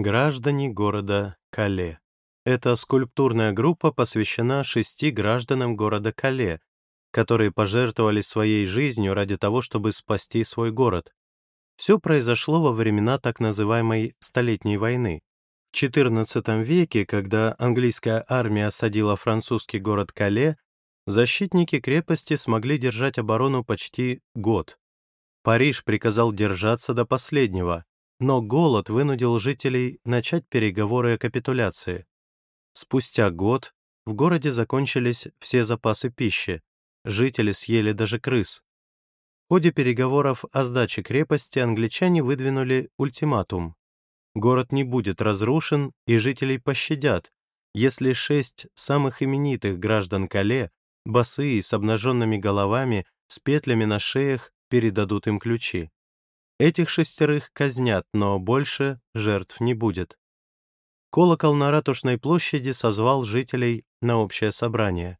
Граждане города Кале. Эта скульптурная группа посвящена шести гражданам города Кале, которые пожертвовали своей жизнью ради того, чтобы спасти свой город. Все произошло во времена так называемой «столетней войны». В XIV веке, когда английская армия осадила французский город Кале, защитники крепости смогли держать оборону почти год. Париж приказал держаться до последнего, но голод вынудил жителей начать переговоры о капитуляции. Спустя год в городе закончились все запасы пищи, жители съели даже крыс. В ходе переговоров о сдаче крепости англичане выдвинули ультиматум. Город не будет разрушен и жителей пощадят, если шесть самых именитых граждан Кале, босые с обнаженными головами, с петлями на шеях, передадут им ключи. Этих шестерых казнят, но больше жертв не будет. Колокол на Ратушной площади созвал жителей на общее собрание.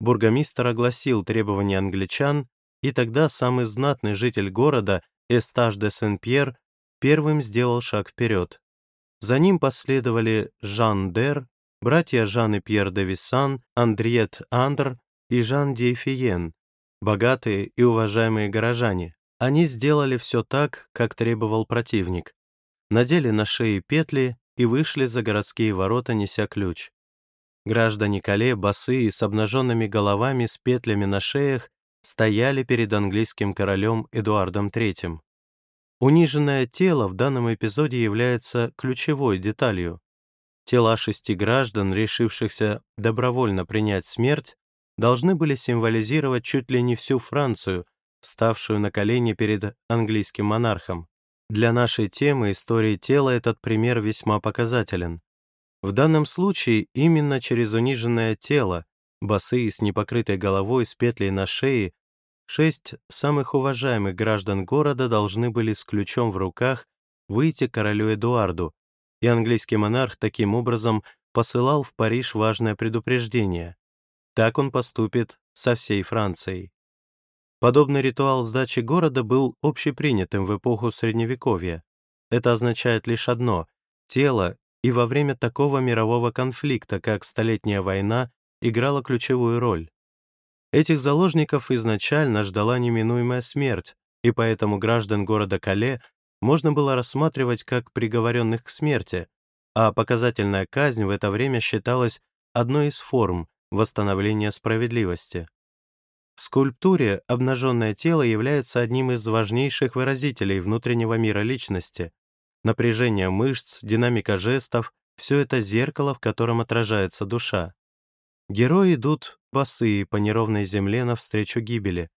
Бургомистр огласил требования англичан, и тогда самый знатный житель города, Эстаж де Сен-Пьер, первым сделал шаг вперед. За ним последовали Жан Дер, братья Жан и Пьер де Виссан, Андриет Андр и Жан Дейфиен, богатые и уважаемые горожане. Они сделали все так, как требовал противник. Надели на шеи петли и вышли за городские ворота, неся ключ. Граждане Кале, босые, с обнаженными головами, с петлями на шеях, стояли перед английским королем Эдуардом III. Униженное тело в данном эпизоде является ключевой деталью. Тела шести граждан, решившихся добровольно принять смерть, должны были символизировать чуть ли не всю Францию, вставшую на колени перед английским монархом. Для нашей темы истории тела этот пример весьма показателен. В данном случае именно через униженное тело, босые с непокрытой головой, с петлей на шее, шесть самых уважаемых граждан города должны были с ключом в руках выйти королю Эдуарду, и английский монарх таким образом посылал в Париж важное предупреждение. Так он поступит со всей Францией. Подобный ритуал сдачи города был общепринятым в эпоху Средневековья. Это означает лишь одно — тело и во время такого мирового конфликта, как Столетняя война, играло ключевую роль. Этих заложников изначально ждала неминуемая смерть, и поэтому граждан города Кале можно было рассматривать как приговоренных к смерти, а показательная казнь в это время считалась одной из форм восстановления справедливости. В скульптуре обнаженное тело является одним из важнейших выразителей внутреннего мира личности. Напряжение мышц, динамика жестов — все это зеркало, в котором отражается душа. Герои идут босые по неровной земле навстречу гибели.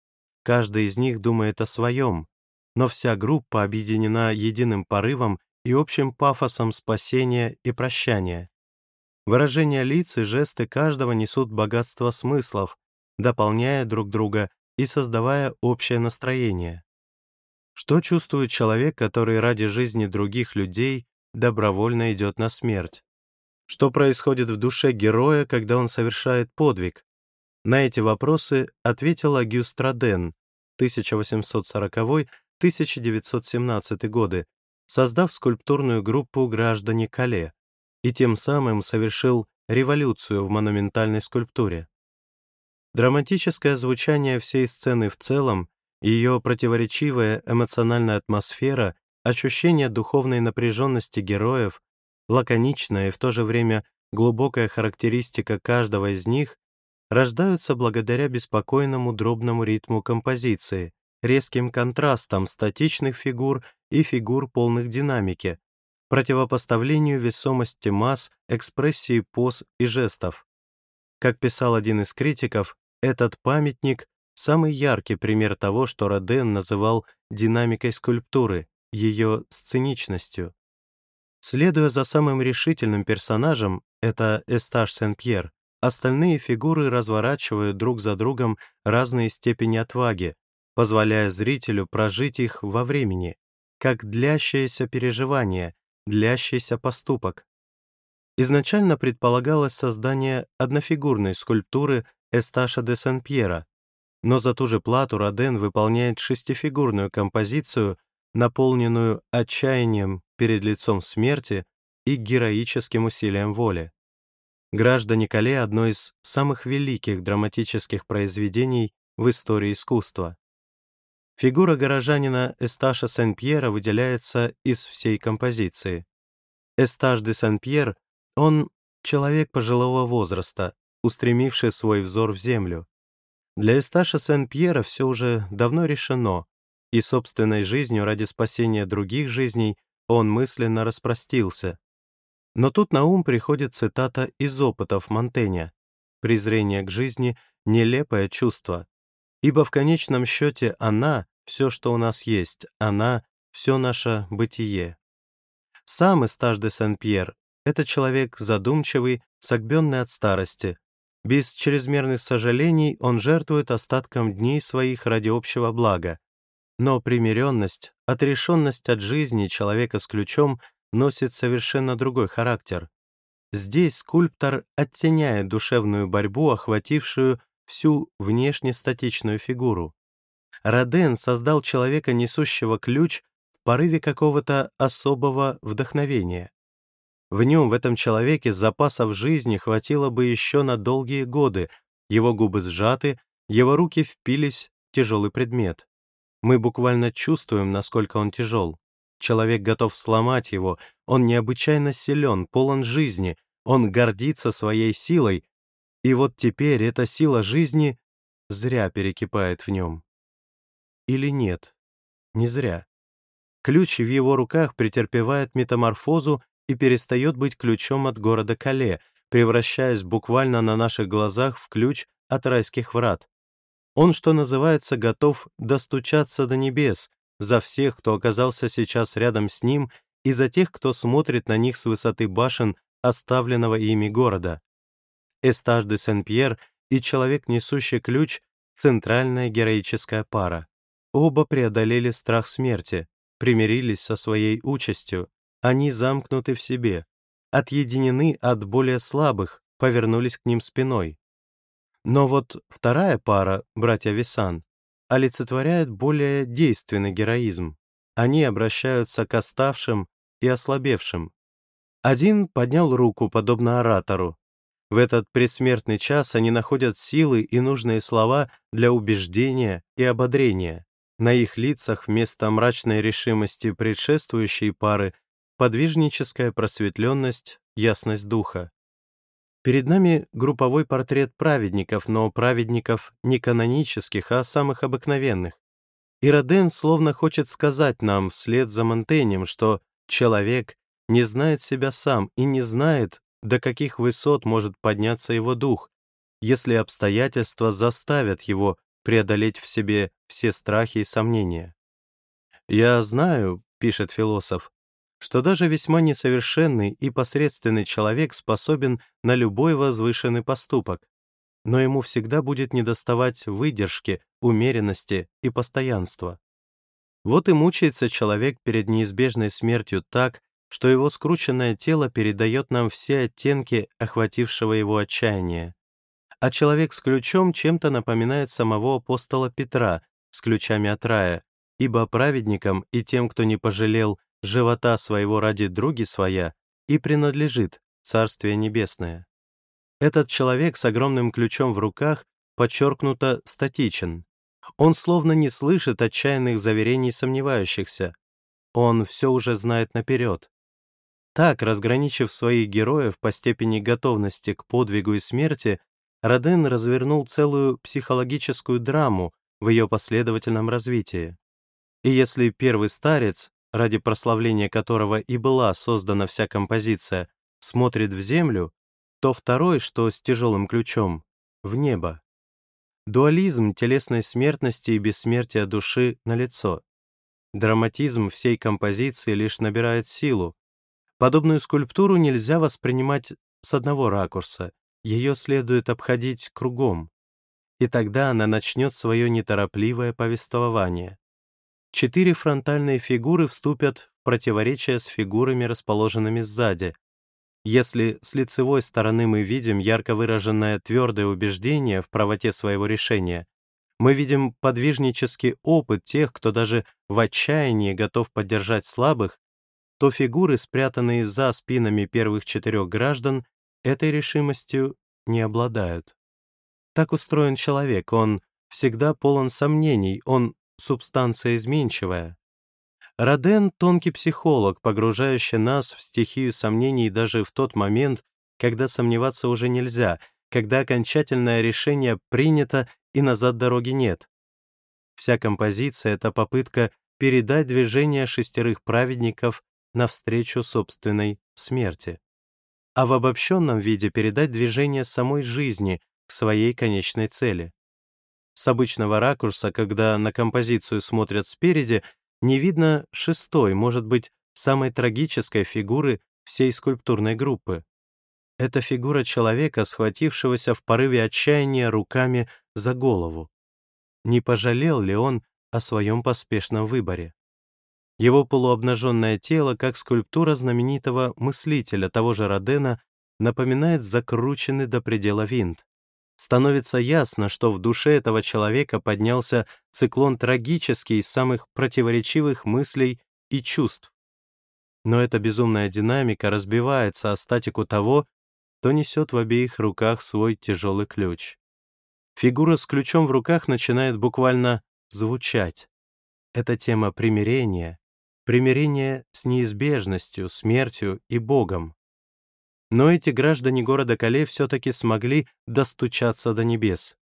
Каждый из них думает о своем, но вся группа объединена единым порывом и общим пафосом спасения и прощания. Выражения лиц и жесты каждого несут богатство смыслов, дополняя друг друга и создавая общее настроение. Что чувствует человек, который ради жизни других людей добровольно идет на смерть? Что происходит в душе героя, когда он совершает подвиг? На эти вопросы ответил Агюст Роден 1840-1917 годы, создав скульптурную группу «Граждане Кале», и тем самым совершил революцию в монументальной скульптуре. Драматическое звучание всей сцены в целом, ее противоречивая эмоциональная атмосфера, ощущение духовной напряженности героев, лаконичная и в то же время глубокая характеристика каждого из них рождаются благодаря беспокойному дробному ритму композиции, резким контрастам статичных фигур и фигур полных динамики, противопоставлению весомости масс, экспрессии поз и жестов. Как писал один из критиков, этот памятник — самый яркий пример того, что Роден называл динамикой скульптуры, ее сценичностью. Следуя за самым решительным персонажем, это Эстаж Сен-Пьер, остальные фигуры разворачивают друг за другом разные степени отваги, позволяя зрителю прожить их во времени, как длящееся переживание, длящийся поступок. Изначально предполагалось создание однофигурной скульптуры Эсташа де Сен-Пьера, но за ту же плату Роден выполняет шестифигурную композицию, наполненную отчаянием перед лицом смерти, и героическим усилиям воли. «Граждане Кале» — одно из самых великих драматических произведений в истории искусства. Фигура горожанина Эсташа Сен-Пьера выделяется из всей композиции. Эсташ де Сен-Пьер, он человек пожилого возраста, устремивший свой взор в землю. Для Эсташа Сен-Пьера все уже давно решено, и собственной жизнью ради спасения других жизней он мысленно распростился. Но тут на ум приходит цитата из опытов Монтэня «Презрение к жизни — нелепое чувство, ибо в конечном счете она — все, что у нас есть, она — все наше бытие». Сам Эстаж де Сен-Пьер — это человек задумчивый, согбенный от старости. Без чрезмерных сожалений он жертвует остатком дней своих ради общего блага. Но примиренность, отрешенность от жизни человека с ключом носит совершенно другой характер. Здесь скульптор оттеняет душевную борьбу, охватившую всю внешне статичную фигуру. Роден создал человека, несущего ключ, порыве какого-то особого вдохновения. В нем, в этом человеке, запасов жизни хватило бы еще на долгие годы, его губы сжаты, его руки впились в тяжелый предмет. Мы буквально чувствуем, насколько он тяжел. Человек готов сломать его, он необычайно силен, полон жизни, он гордится своей силой, и вот теперь эта сила жизни зря перекипает в нем. Или нет, не зря. Ключ в его руках претерпевает метаморфозу и перестает быть ключом от города Кале, превращаясь буквально на наших глазах в ключ от райских врат. Он, что называется, готов достучаться до небес за всех, кто оказался сейчас рядом с ним, и за тех, кто смотрит на них с высоты башен оставленного ими города. Эстаж де Сен-Пьер и человек, несущий ключ — центральная героическая пара. Оба преодолели страх смерти, примирились со своей участью, они замкнуты в себе, отъединены от более слабых, повернулись к ним спиной. Но вот вторая пара, братья Висан, олицетворяет более действенный героизм. Они обращаются к оставшим и ослабевшим. Один поднял руку, подобно оратору. В этот предсмертный час они находят силы и нужные слова для убеждения и ободрения. На их лицах вместо мрачной решимости предшествующей пары подвижническая просветленность, ясность духа. Перед нами групповой портрет праведников, но праведников не канонических, а самых обыкновенных. И Роден словно хочет сказать нам вслед за Монтенем, что человек не знает себя сам и не знает, до каких высот может подняться его дух, если обстоятельства заставят его преодолеть в себе все страхи и сомнения. «Я знаю», — пишет философ, что даже весьма несовершенный и посредственный человек способен на любой возвышенный поступок, но ему всегда будет недоставать выдержки, умеренности и постоянства. Вот и мучается человек перед неизбежной смертью так, что его скрученное тело передает нам все оттенки охватившего его отчаяния а человек с ключом чем-то напоминает самого апостола Петра с ключами от рая, ибо праведникам и тем, кто не пожалел живота своего ради други своя, и принадлежит Царствие Небесное. Этот человек с огромным ключом в руках подчеркнуто статичен. Он словно не слышит отчаянных заверений сомневающихся. Он все уже знает наперед. Так, разграничив своих героев по степени готовности к подвигу и смерти, Роден развернул целую психологическую драму в ее последовательном развитии. И если первый старец, ради прославления которого и была создана вся композиция, смотрит в землю, то второй, что с тяжелым ключом, в небо. Дуализм телесной смертности и бессмертия души налицо. Драматизм всей композиции лишь набирает силу. Подобную скульптуру нельзя воспринимать с одного ракурса, ее следует обходить кругом, и тогда она начнет свое неторопливое повествование. Четыре фронтальные фигуры вступят в противоречие с фигурами, расположенными сзади. Если с лицевой стороны мы видим ярко выраженное твердое убеждение в правоте своего решения, мы видим подвижнический опыт тех, кто даже в отчаянии готов поддержать слабых, то фигуры, спрятанные за спинами первых четырех граждан, этой решимостью не обладают. Так устроен человек, он всегда полон сомнений, он субстанция изменчивая. Роден — тонкий психолог, погружающий нас в стихию сомнений даже в тот момент, когда сомневаться уже нельзя, когда окончательное решение принято и назад дороги нет. Вся композиция — это попытка передать движение шестерых праведников навстречу собственной смерти, а в обобщенном виде передать движение самой жизни к своей конечной цели. С обычного ракурса, когда на композицию смотрят спереди, не видно шестой, может быть, самой трагической фигуры всей скульптурной группы. Это фигура человека, схватившегося в порыве отчаяния руками за голову. Не пожалел ли он о своем поспешном выборе? Его полуобнаженное тело, как скульптура знаменитого мыслителя того же Родена, напоминает закрученный до предела винт становится ясно, что в душе этого человека поднялся циклон трагический из самых противоречивых мыслей и чувств. Но эта безумная динамика разбивается о статику того, кто несет в обеих руках свой тяжелый ключ. Фигура с ключом в руках начинает буквально звучать. Это тема примирения, примирения с неизбежностью, смертью и Богом. Но эти граждане города Кале все-таки смогли достучаться до небес.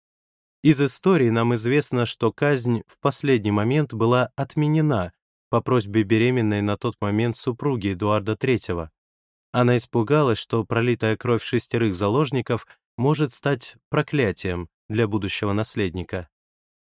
Из истории нам известно, что казнь в последний момент была отменена по просьбе беременной на тот момент супруги Эдуарда III. Она испугалась, что пролитая кровь шестерых заложников может стать проклятием для будущего наследника.